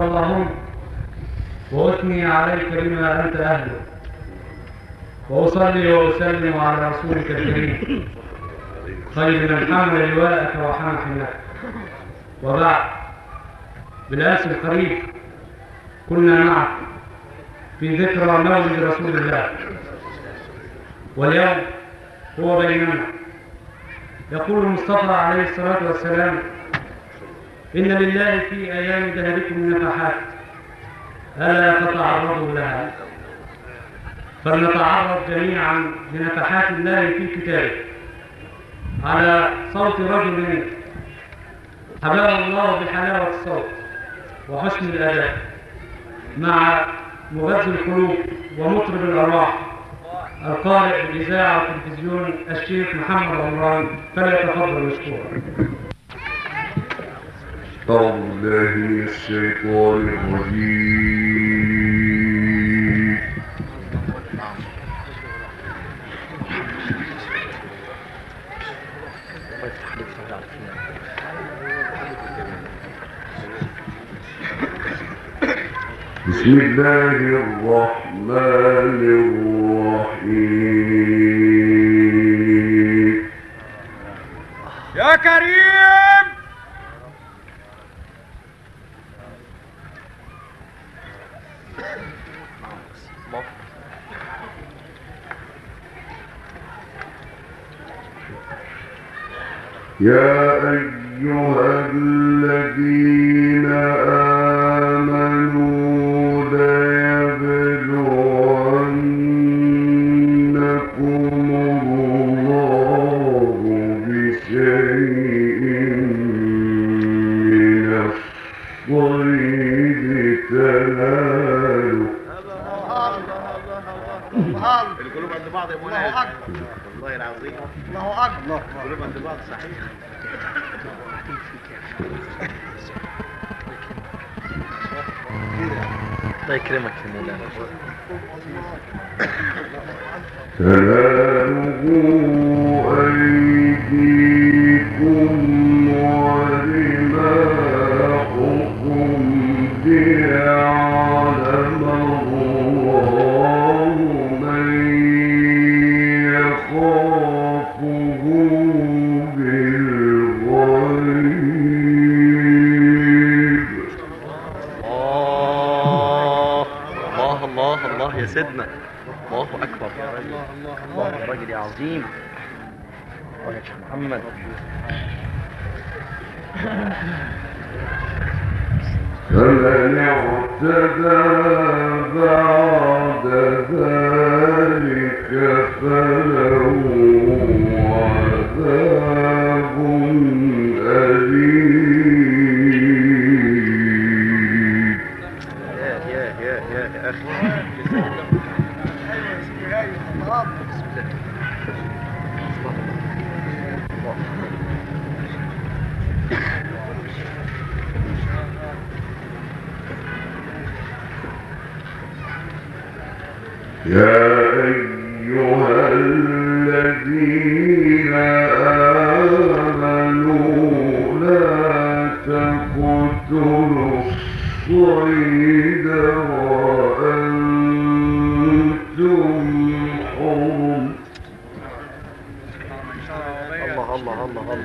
اللهم وأثني عليك بما أنت أهله وأصلي وأسلم على رسولك الكريم خير من حمل لواءك وحمل حملك وبعد بالأمس القريب كنا معك في ذكرى مولد رسول الله واليوم هو بيننا يقول المصطفى عليه الصلاة والسلام إن لله في أيام دهركم نفحات ألا تتعرضوا لها. فلنتعرض جميعا لنفحات الله في كتابه. على صوت رجل حباه الله بحلاوة الصوت وحسن الأداء مع مغذي القلوب ومطرب الأرواح. القارئ بالإذاعة والتلفزيون الشيخ محمد عمران فليتفضل مشكورا أعوذ بالله من الشيطان الرجيم بسم الله الرحمن الرحيم يا كريم يا أيها الذين آمنوا جواب صحیح دیتا الله يكرمك يا مولانا محمد۔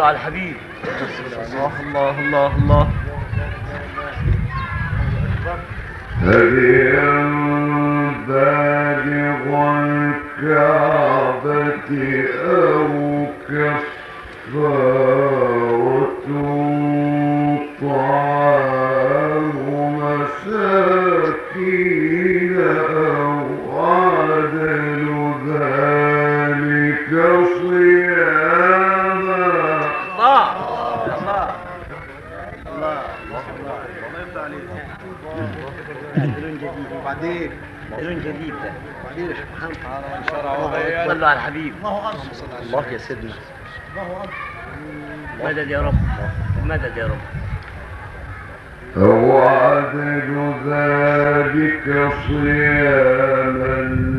صلوا على الحبيب. الله الله الله الله. هديا بالغ الكعبة أو كفارة بعدين لون جديد ده. سبحان الله على الحبيب. الله اكبر الله يا سيدنا. مدد يا رب. مدد يا رب. هو عدد ذلك صياما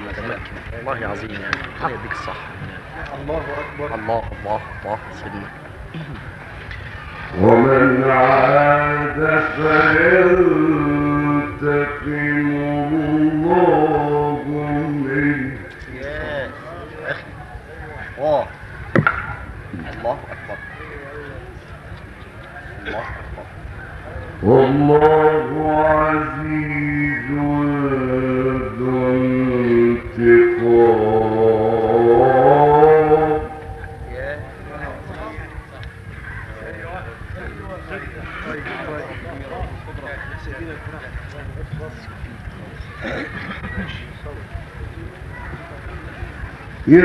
الله يكرمك تمكن الله يا عظيم يعني. الله يديك الصحة. الله اكبر الله الله الله سيدنا. ومن عاد فينتقم الله منه. يا اخي الله. الله اكبر الله اكبر والله عزيز یہ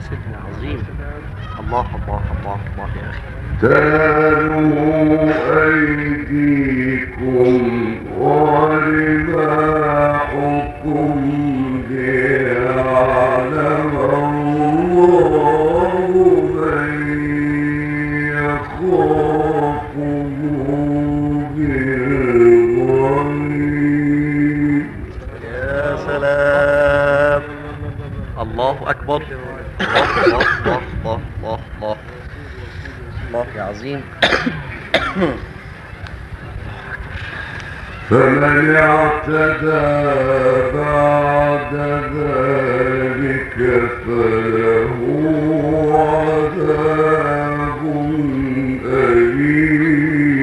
الفارس العظيم. الله الله الله الله يا أخي. العظيم فمن اعتدى بعد ذلك فله عذاب أليم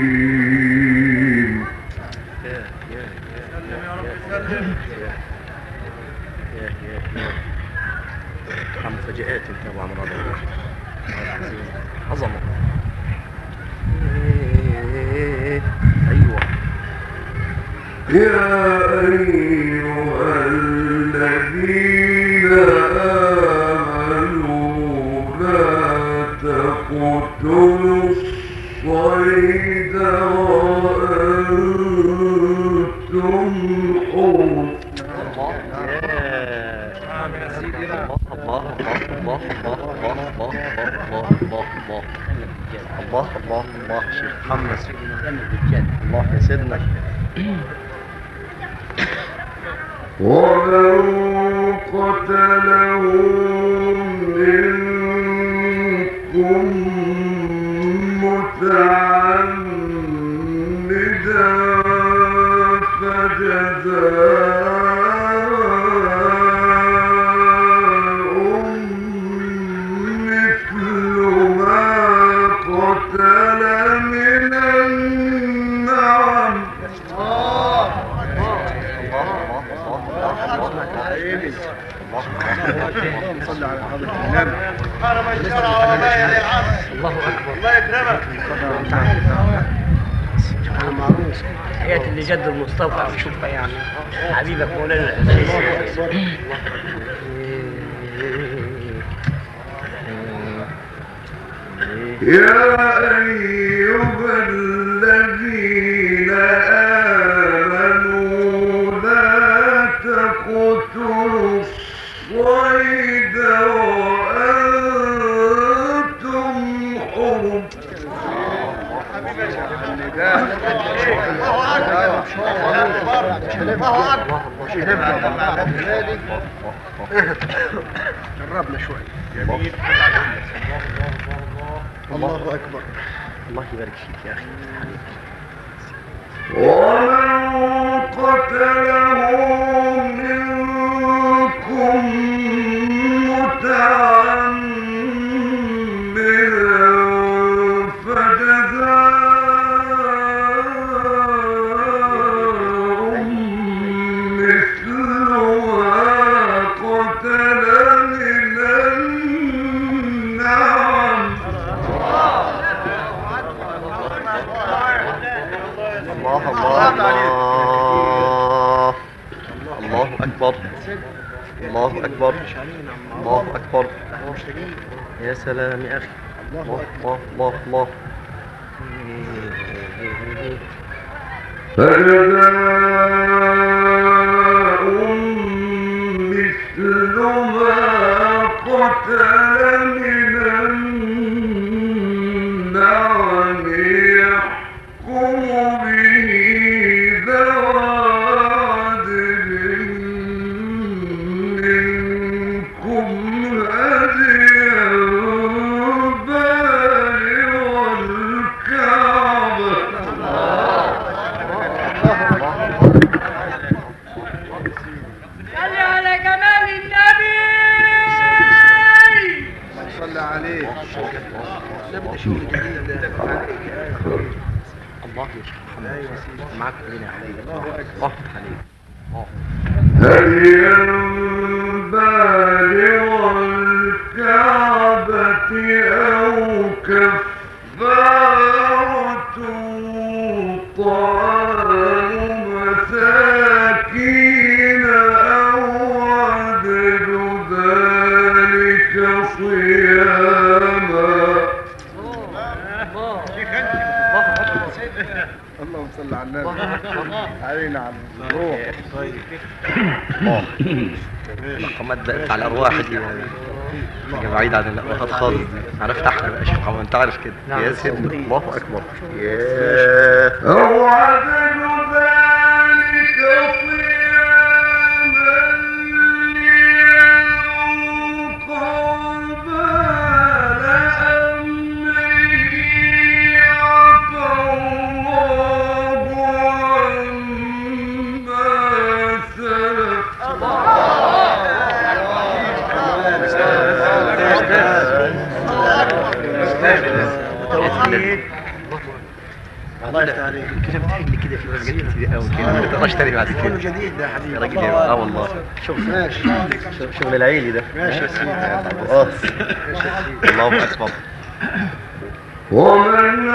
عن فجأات طبعا رضا الله عظمه إيه، ايوه يا أيها الذين آمنوا لا تقتلوا الصيد وأنتم حر الله الله الله الله الله الله الله الله الله الله الله شيخ محمد الله يا سيدنا ومن قتلهم من الله اكبر الله يكرمك حياة اللي جد المصطفى شوفها يعني حبيبك مولانا الحسين يا أيها جربنا شوي الله اكبر الله يبارك فيك يا اخي ومن قتله الله اكبر الله اكبر يا سلام يا اخي الله الله الله الله فجزاء مثل ما قتل من النعم يحكم به ذوى عدل منكم هديا بالغ الكعبة صلي على جمال النبي صلى عليه الله يا شيخ محمد معاك علينا عليك الله عليك هديا بالغ الكعبة صل على الارواح دي حاجه بعيده عن خالص دي عرفت بقى انت عارف كده يا سيدنا الله اكبر يا أو تاني بعد كده كله جديد ده يا حبيبي يا راجل يا- اه والله. شوف ماشي. شوف شغل العيلي ده. ماشي يا سيدي. اه الله اكبر ومن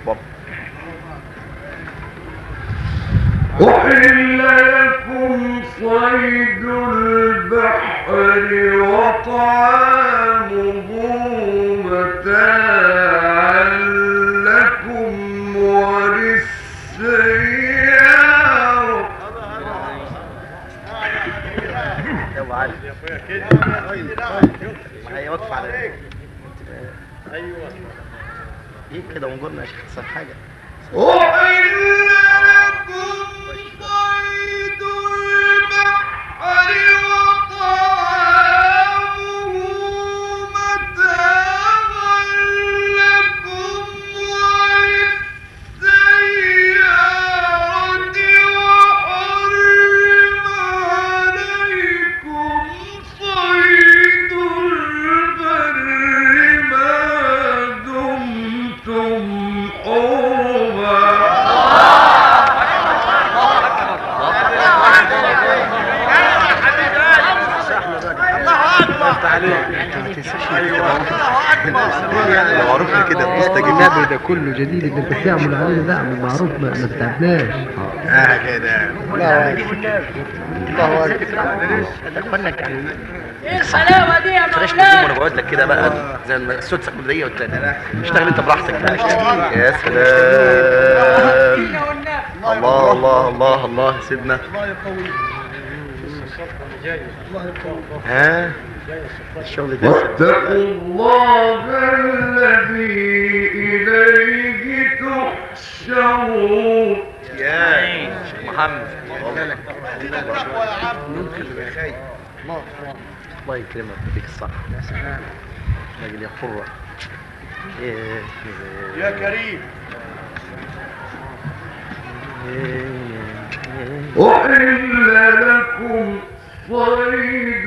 اكبر أحل لكم صيد البحر وطعامه متاعا لكم وللسيارة. يا ابو علي ما هي واقفه على ايوه ايه كده ونقولنا يا شيخ تصل حاجه أحل لكم صيد البحر معروف كده مستجيب النبي ده كله جديد اللي انت بتعمل عليه ده معروف ما ما تعبناش اه كده. ايه الحلاوه دي يا نجوم وانا مولانا. بقعد لك كده بقى زي ما السدس الكبديه والتاني اشتغل انت براحتك يا سلام. الله الله الله الله سيدنا. ها الشغل ده واتقوا الله الذي إليه تحشرون يا محمد الله يكرمك ويديك الصحة راجل يا حرة يا كريم أحل لكم صيد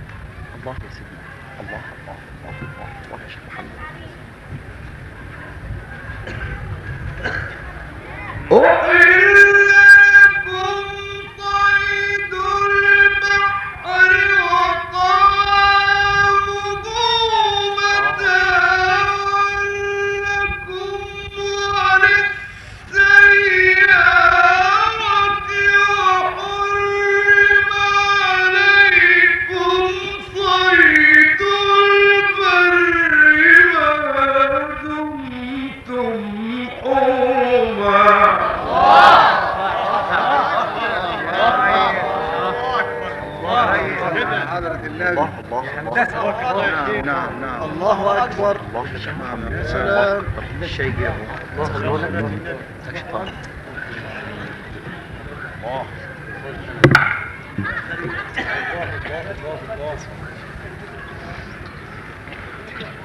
اكبر خلونا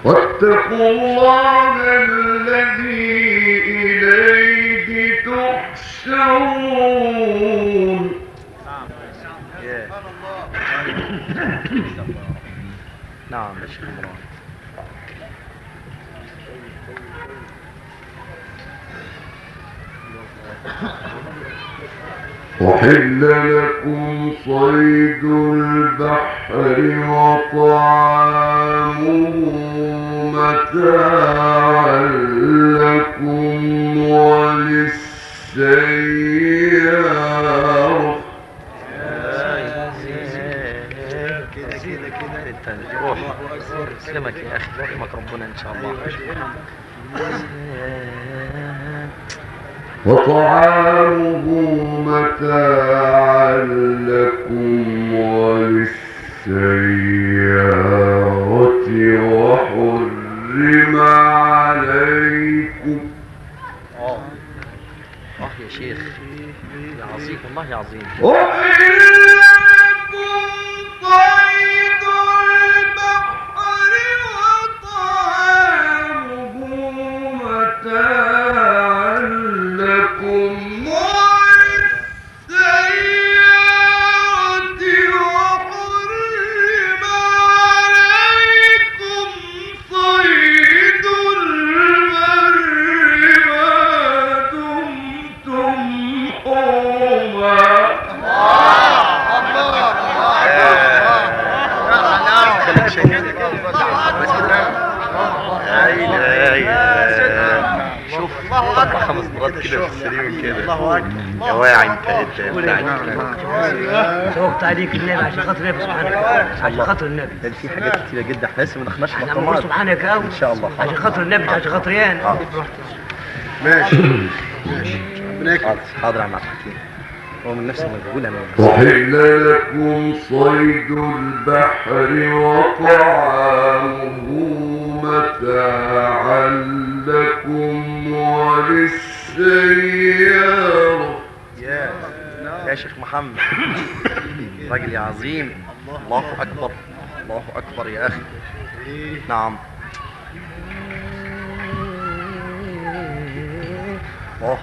واتقوا الله الذي إليه تحشرون. يا نعم يا شيخ عمران أحل لكم صيد البحر وطعامه متاعا لكم وللسيارة كده كده كده روح يسلمك يا اخي يرحمك ربنا ان شاء الله وطعامه متاعا لكم وللسيارة وحرم عليكم اه يا شيخ. يا عظيم والله عظيم كده في السليم كده الله اكبر يا واعي انت انت انت شوقت عليك النبي عشان خاطر النبي سبحانك عشان خاطر النبي ده في حاجات كتيرة جدا احنا لسه ما دخلناش احنا مطمات بنقول سبحانك قوي ان شاء الله عشان خاطر النبي عشان خاطر انا ماشي ماشي ربنا يكرمك حاضر حاضر يا عم عبد الحكيم هو من نفسه مجهول انا وحل لكم صيد البحر وطعامه متاعا لكم وللسيارة يا يا شيخ محمد راجل يا عظيم الله اكبر الله اكبر يا اخي نعم الله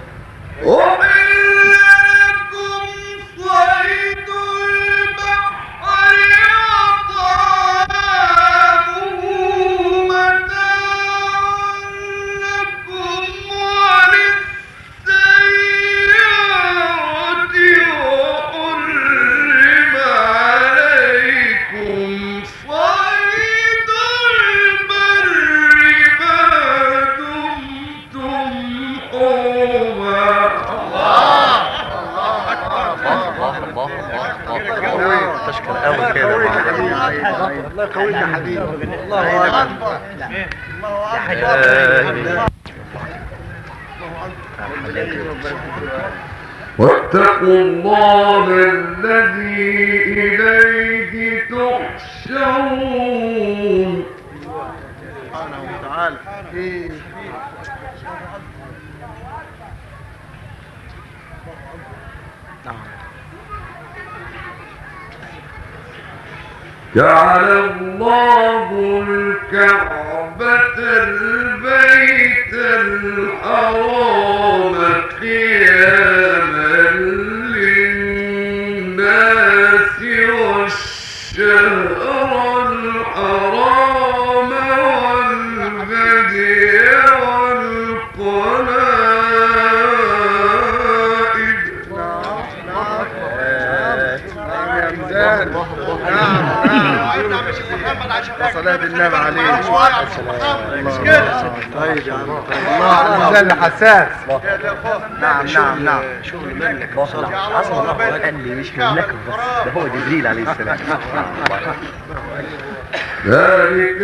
الله تشكر قوي كده الله يقويك يا حبيبي الله اكبر واتقوا الله الذي إليه تحشرون سبحانه وتعالى. جعل الله الكعبة البيت الحرام قياما للناس والشهر الحرام والهدي صلاة النبي عليه طيب يا عم الله ميزان حساس. نعم نعم نعم. شغل منك بصراحة عظمة الله قال لي مش منك بس ده هو جبريل عليه السلام. ذلك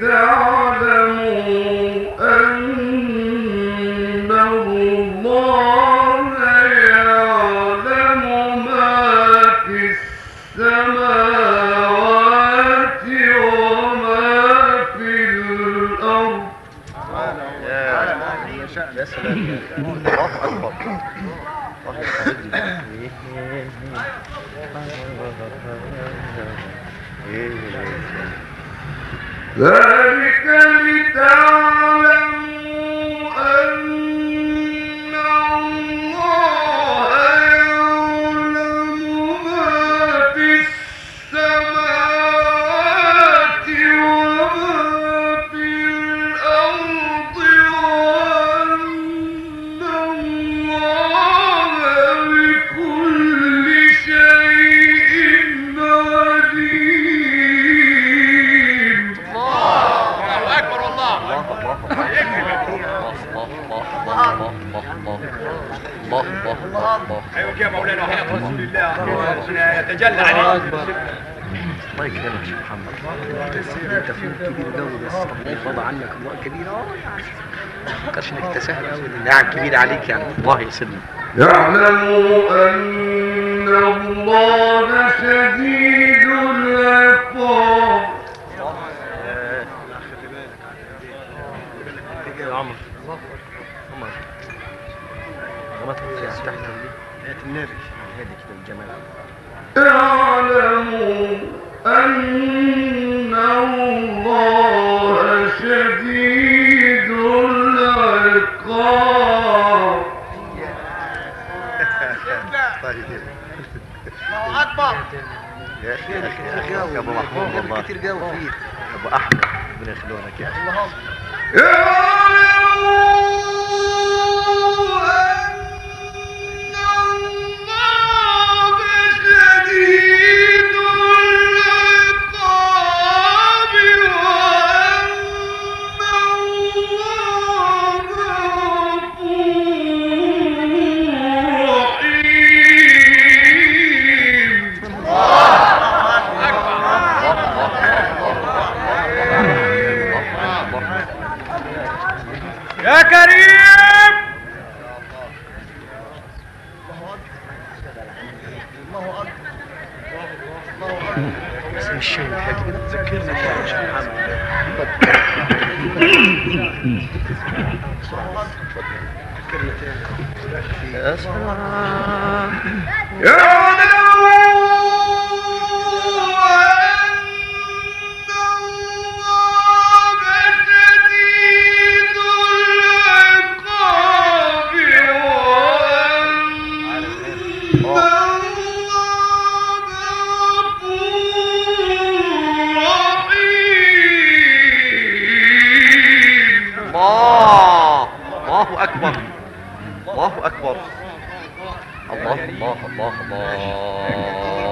لتعلموا أن الله يعلم ما في السماوات وما في الأرض يا سلام الله أكبر الله يخليك. ذلك يتجلى عليك الله يكرمك يا محمد انت فيهم كبير قوي بس ربنا يرضى عنك الله كبير اه ما تفكرش انك انت سهل قوي النعم كبيره عليك يعني الله يسلمك يعلموا أن الله شديد العقاب يا عمر عمر فيها تحت دي يا النبي هادي كده الجمال يا اخي يا اخي يا اخي يا ابو محمود والله كتير قوي فيه يا ابو احمد ربنا يخلونك يا اخي يا يا الله اكبر الله اكبر الله الله الله الله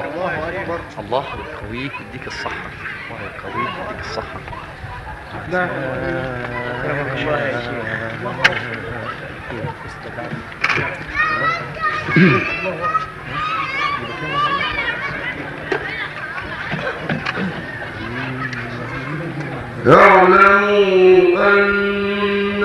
الله اكبر الله يقويك يديك الصحة الله يقويك يديك الصحة اعلموا أن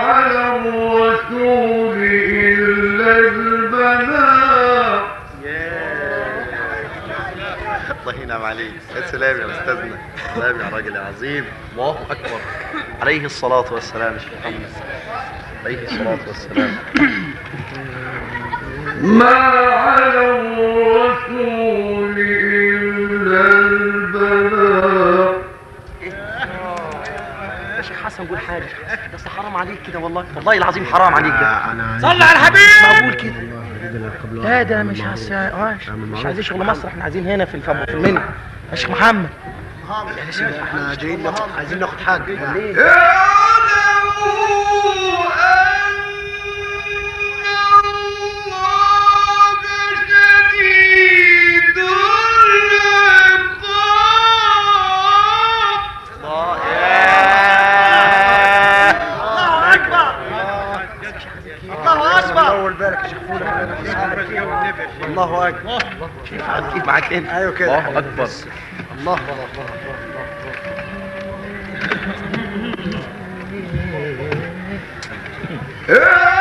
ينعم عليك. يا سلام يا استاذنا سلام يا راجل يا عظيم. الله اكبر عليه الصلاة والسلام. يا شيخ محمد. عليه الصلاة والسلام. ما على الرسول إلا البلاغ يا شيخ حسن قول حاجة. بس حرام عليك كده والله. والله العظيم حرام عليك ده. صلى على الحبيب! معقول كده. لا ده مش عايز مش عايزين شغل مصر احنا عايزين هنا في الفم في المنيا. يا شيخ محمد. احنا جايين ناخد عايزين ناخد حاجه ليه؟ الله اكبر كيف ايوه كده الله اكبر الله الله الله كده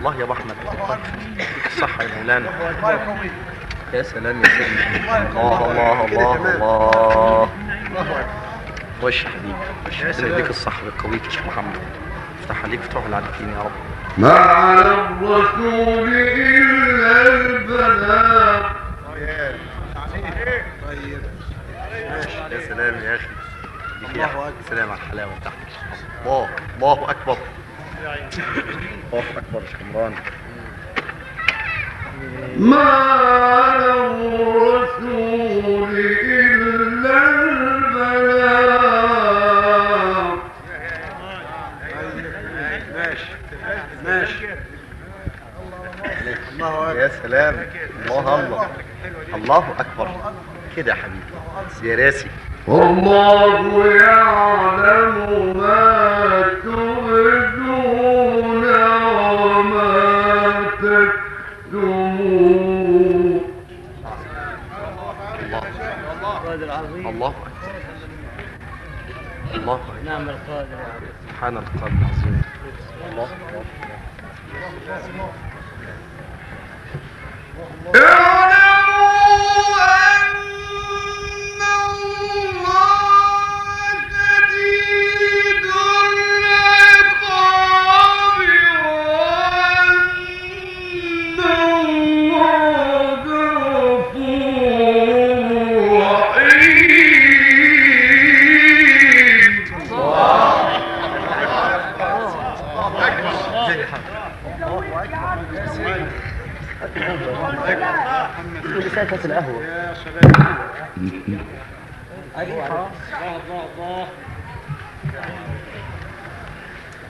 الله يا ابو احمد يديك الصحة يا مولانا. يا سلام يا سيدي الله الله الله الله. وش يا حبيبي. وش يديك الصحة ويقويك يا محمد. افتح عليك فتوح العارفين يا رب. ما على الرسول إلا البلاغ يا سلام يا اخي الله أكبر. سلام على الحلاوة بتاعتك. الله الله اكبر الله اكبر يا ما على الرسول إلا البلاغ ماشي ماشي الله يا سلام الله الله الله اكبر كده يا حبيبي يا راسي والله يعلم ما تبدون وما تكتمون الله اكبر الله اكبر نعم القادر سبحان القادر العظيم الله كاس القهوه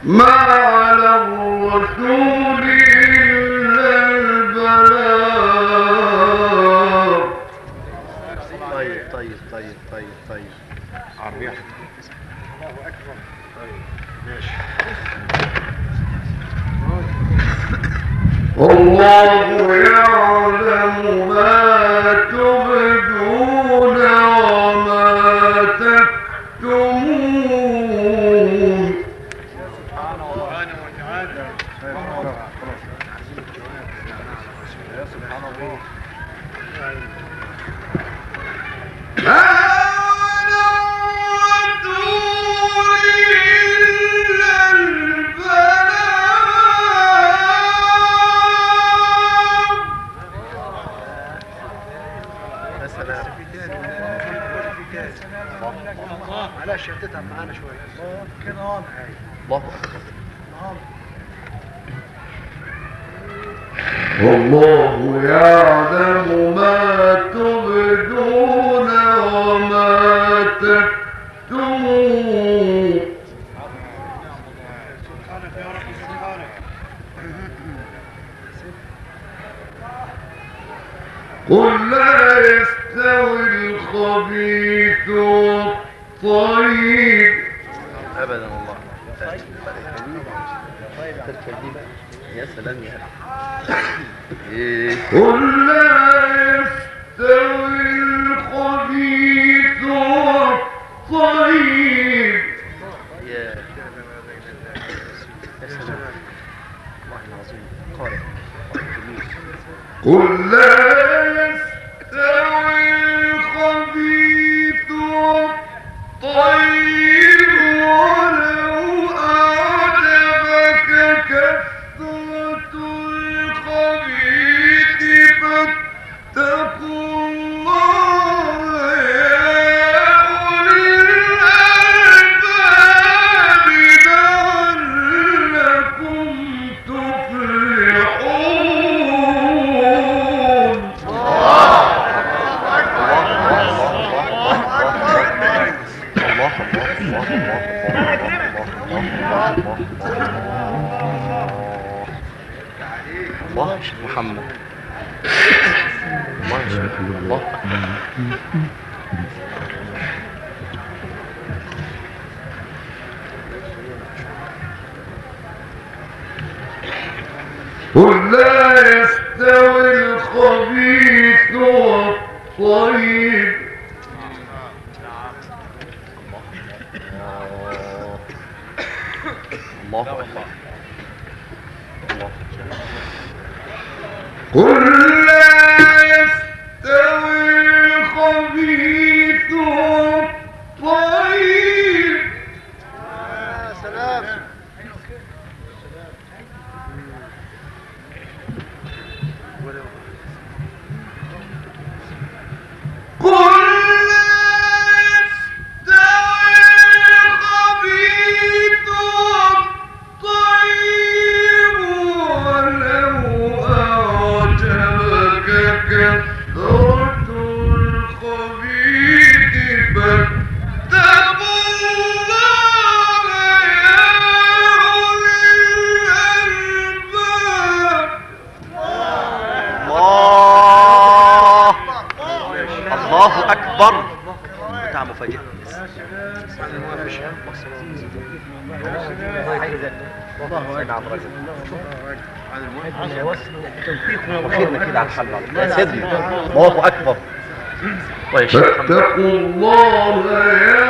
ما على الرسول إلا البلاغ طيب طيب طيب طيب طيب عربية والله يعلم ما والله يعلم ما تبدون وما تكتمون قل لا يستوي الخبيث والطيب ابدا والله تركب دي بقى يا سلام يا ايه قل لا يستوي الخبيث والطيب يا يا سلام والله العظيم قارئ قل لا الله اكبر الله قل على الحل يا سيدنا الله اكبر الله فاتقوا الله يا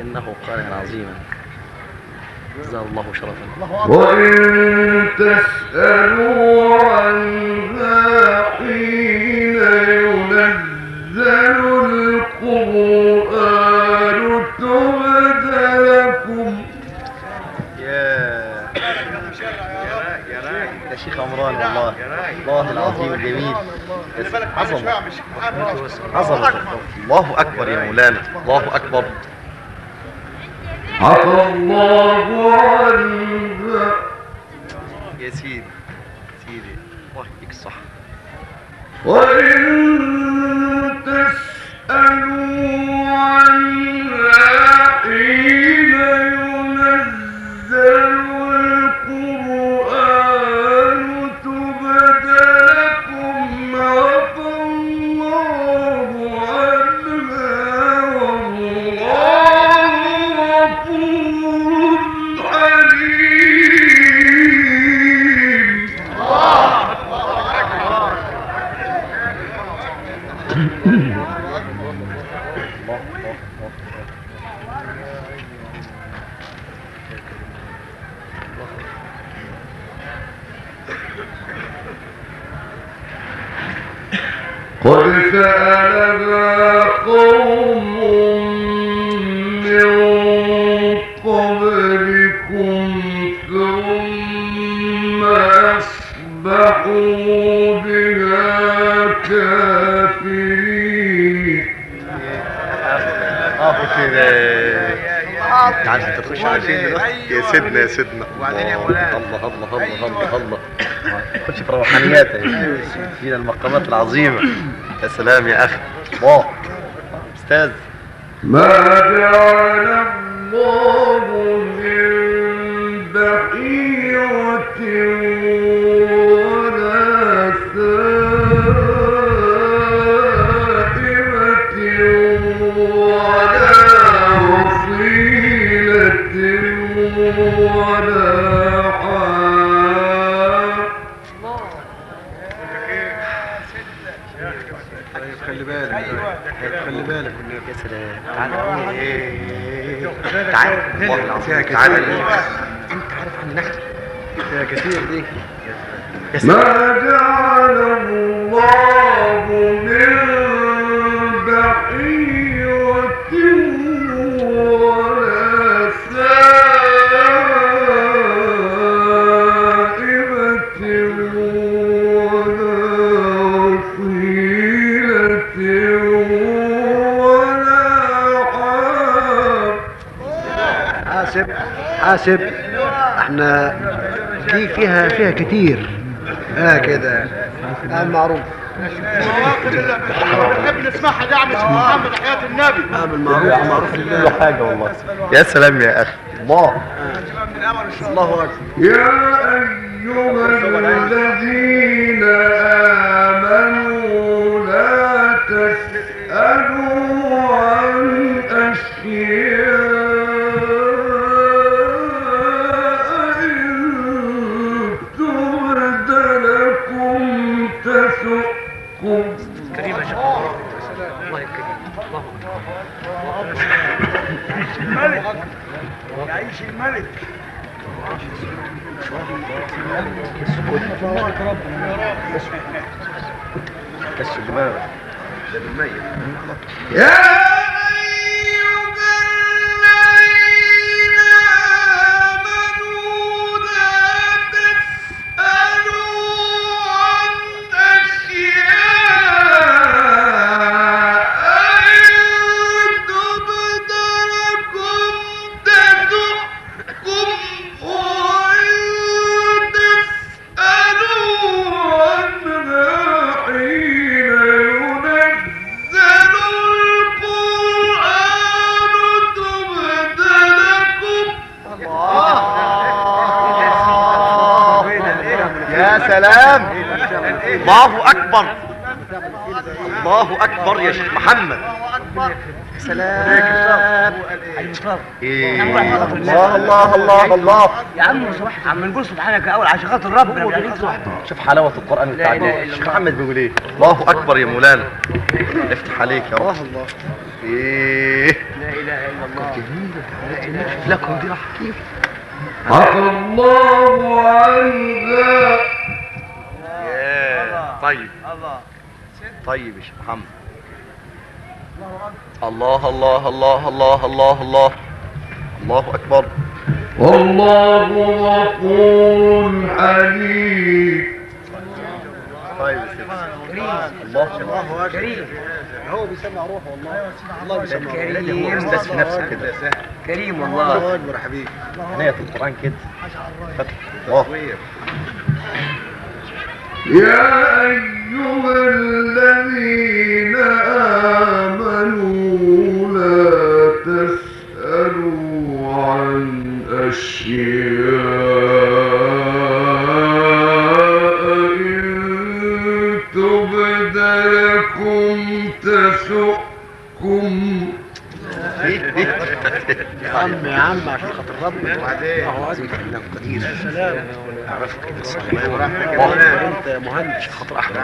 لكنه قارئ عظيما. جزاه الله شرفا. وإن تسألوا عنها حين ينزل القرآن تبد لكم. يا يا شيخ عمران والله الله العظيم الجميل عظمة. عظمة. الله أكبر يا مولانا الله أكبر. عفى الله عنها يا سيدي سيدي الله يديك الصح وإن بها كافرين اه كده انت تخش على يا سيدنا يا سيدنا وبعدين يا الله. الله الله الله الله الله خش في روحانيات فينا المقامات العظيمة يا سلام يا اخي الله استاذ ما جعل الله من يا سلام تعالى تعالى والله العظيم تعالى انت عارف عن نحن يا كثير دي ما جعل الله من حاسب احنا دي فيها فيها كتير اه كده اه معروف. نحب نسمعها دعم محمد حياة النبي معروف كل حاجة والله يا سلام يا اخي الله. الله اكبر يا أيها الذين آمنوا لا تسألوا يعيش الملك بس دماغك ده بالميت اكبر الله اكبر يا شيخ محمد۔ سلام الله الله الله الله يا عم صباح عم نقول سبحانك اول عشان خاطر ربنا شوف بتاعنا إلا الشيخ الله. محمد بيقول ايه الله أكبر يا مولانا۔ افتح عليك يا رب۔ الله ايه لا اله الا الله شوف لكم دي راح كيف الله ياه طيب الله طيب يا شيخ محمد الله الله الله الله الله الله الله أكبر والله غفور حليم طيب يا سيدي الله الله كريم هو بيسمع روحه والله الله بيسمع كريم نفسك كده كريم والله الله اكبر حبيبي عناية في القرآن كده فتح الله يا أيها أشياء عم يا عم عشان خاطر قدير سلام الله يبارك فيك يا مولانا. انت يا مهندس خاطر احمد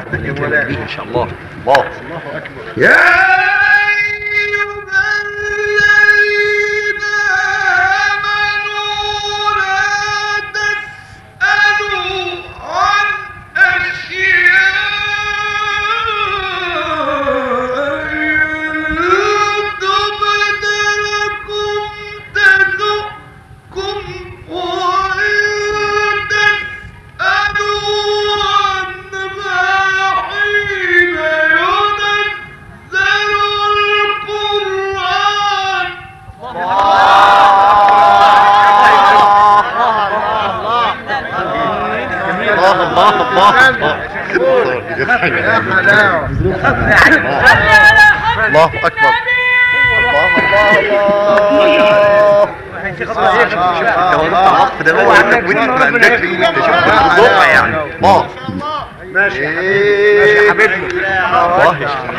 ان شاء الله الله الله اكبر يا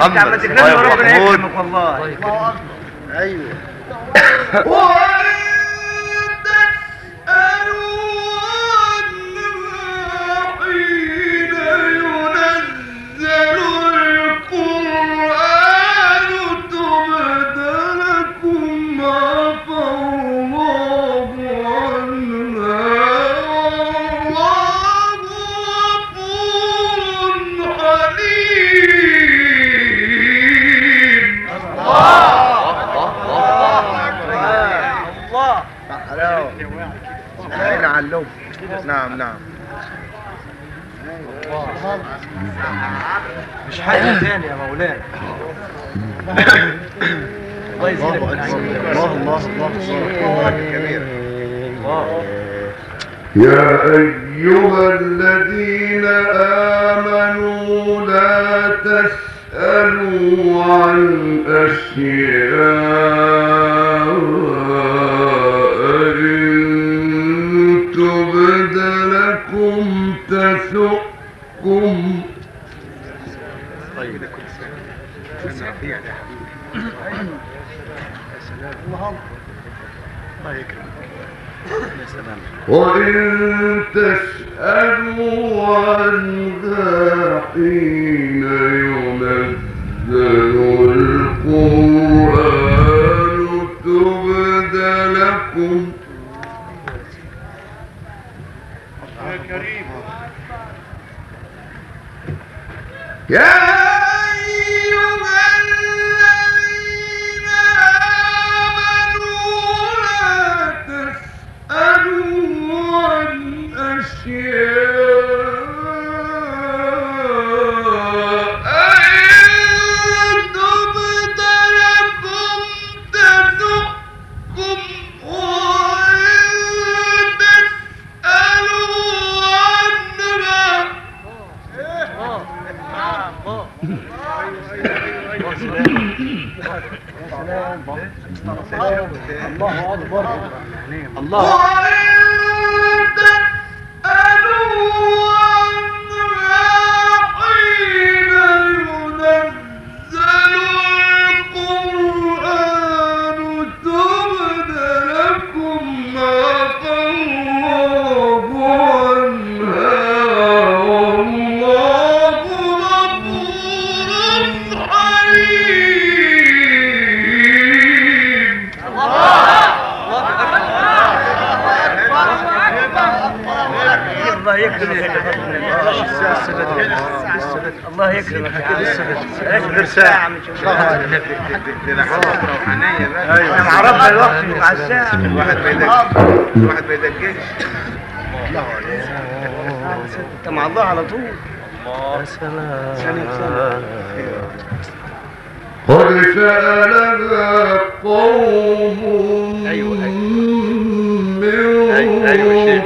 محمد محمود ايوه يا أيها وإن الواحد ما يدققش انت مع على طول الله سلام قد سلم قوم من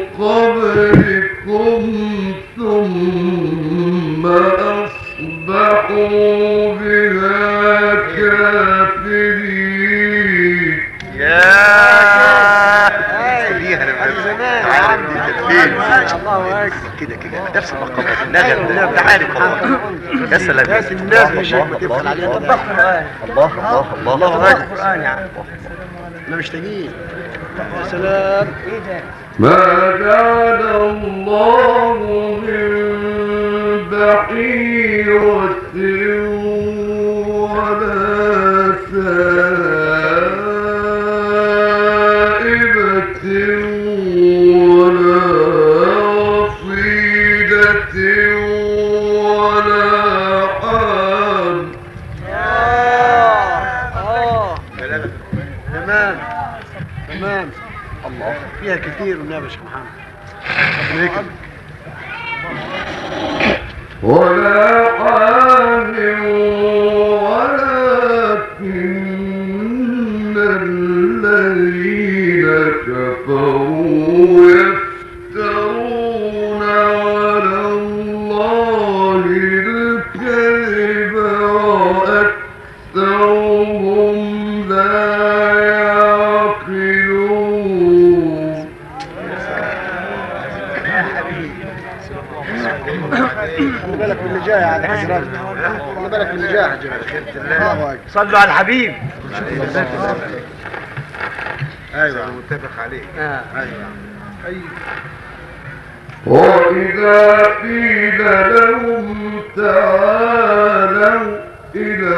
حسب يا سلام الناس مش عليها الله الله الله الله احنا يا سلام ما كان الله من بحيرة صلوا على الحبيب. ايوه متفق عليه ايوه وإذا قيل لهم تعالوا إلى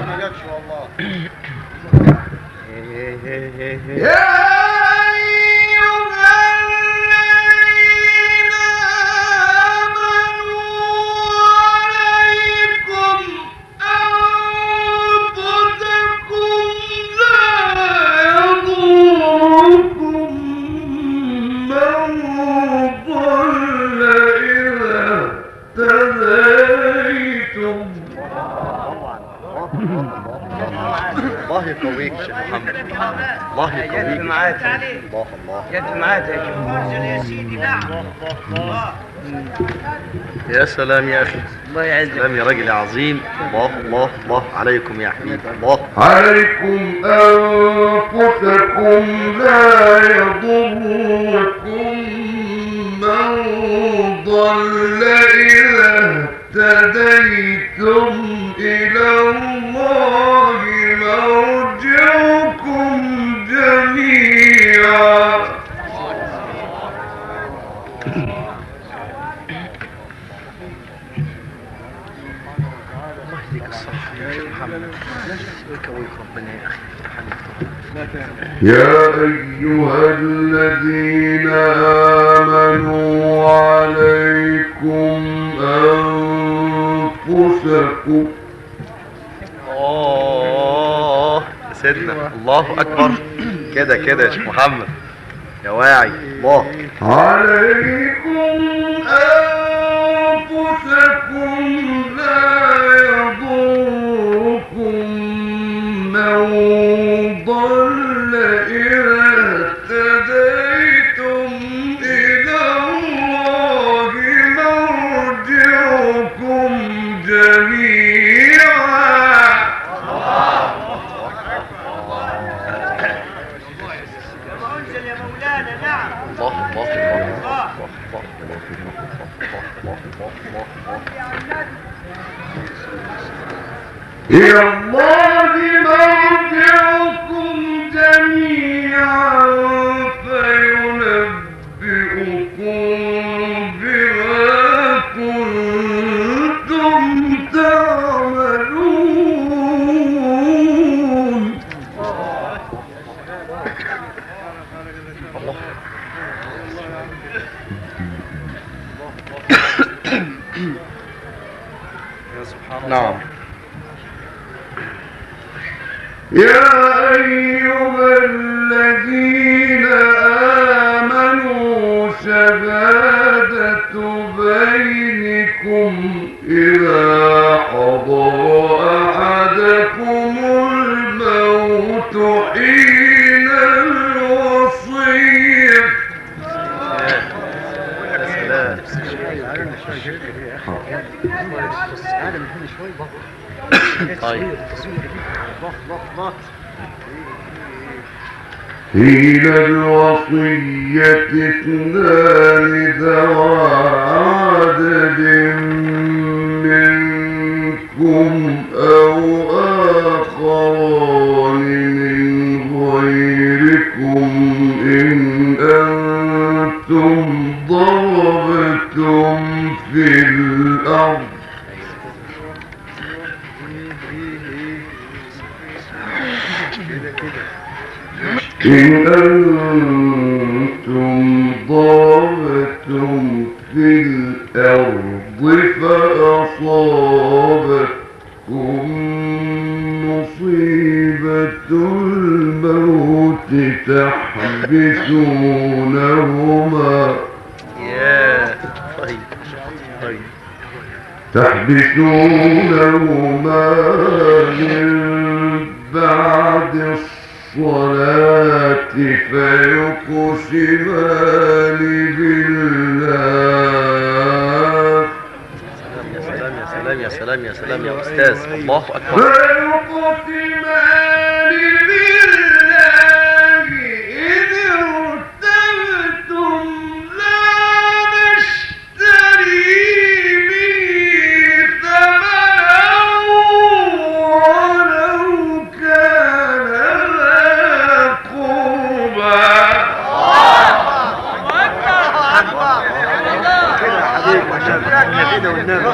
لسه ما جاتش والله يا أيها الله يقويك معاك الله الله جت معاك يا شيخ يا سلام يا اخي الله يعزك سلام يا راجل يا عظيم الله الله الله عليكم يا حبيبي الله عليكم أنفسكم لا يضركم من ضل إذا اهتديتم إلى الله مرجعكم شيخ محمد ربنا يا عليك أيها الذين آمنوا عليكم أنفسكم. يا سيدنا. الله اكبر كده كده يا شيخ محمد. يا واعي. الله. عليكم أنفسكم. إلى حين الوصية يا سلام طيب حين الوصية اثنان ذوى عدد منكم أو في الأرض إن أنتم ضربتم في الأرض فأصابتكم مصيبة الموت تحبسونهما يا طيب طيب تحبسونهما من بعد الصلاة فيقسمان بالله. يا سلام يا سلام يا سلام يا سلام يا استاذ الله اكبر فيقسمان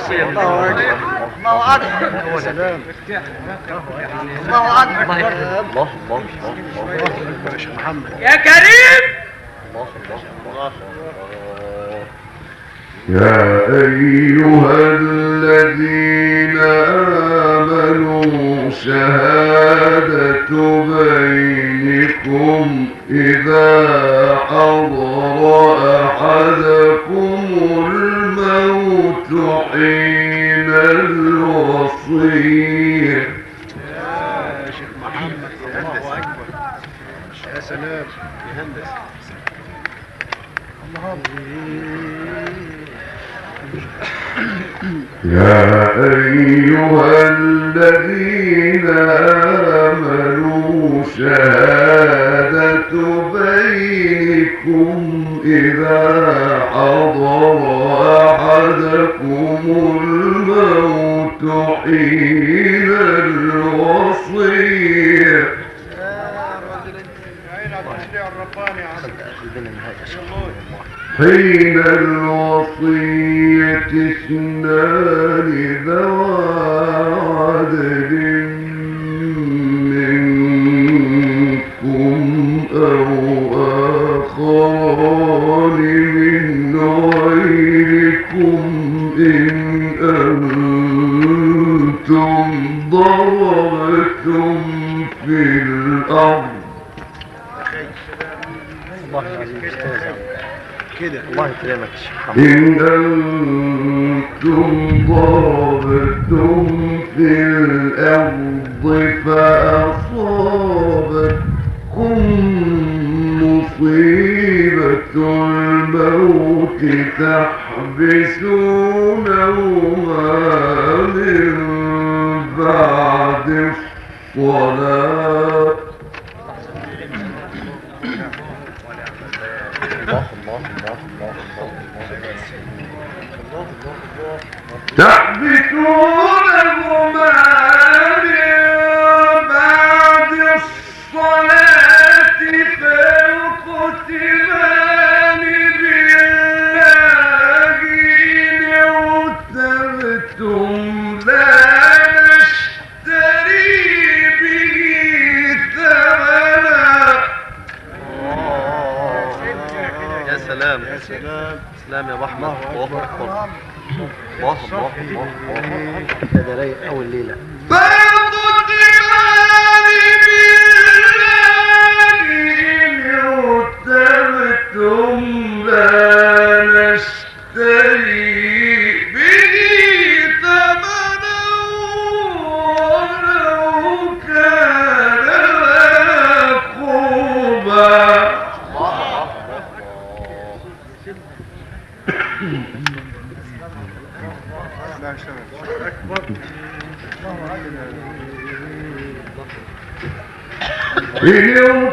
كده يا حبيبي عشان الله اكبر الله اكبر يا سلام الله اكبر الله الله الله الله يا شيخ محمد يا كريم الله الله يا أيها الذين آمنوا شهادة بينكم إذا حضر أحدكم الموت حين الوصية. يا شيخ محمد الله يا سلام يا أيها الذين آمنوا، شهادة بينكم إذا حضر أحدكم الموت حين الوصية حين الوصية اثنان ذوى عدل كده الله محمد إن أنتم ضربتم في الأرض فأصابتكم مصيبة الموت تحبسونهما من بعد الصلاة الله الله الله الله الله تحبسونهما من بعد الصلاة فيقسمان بالله إن ارتبتم لا نشتري به ثمنا يا سلام يا سلام سلام يا احمد الله اكبر الله الله الله الله ده رايق اول ليله إن ارتبتم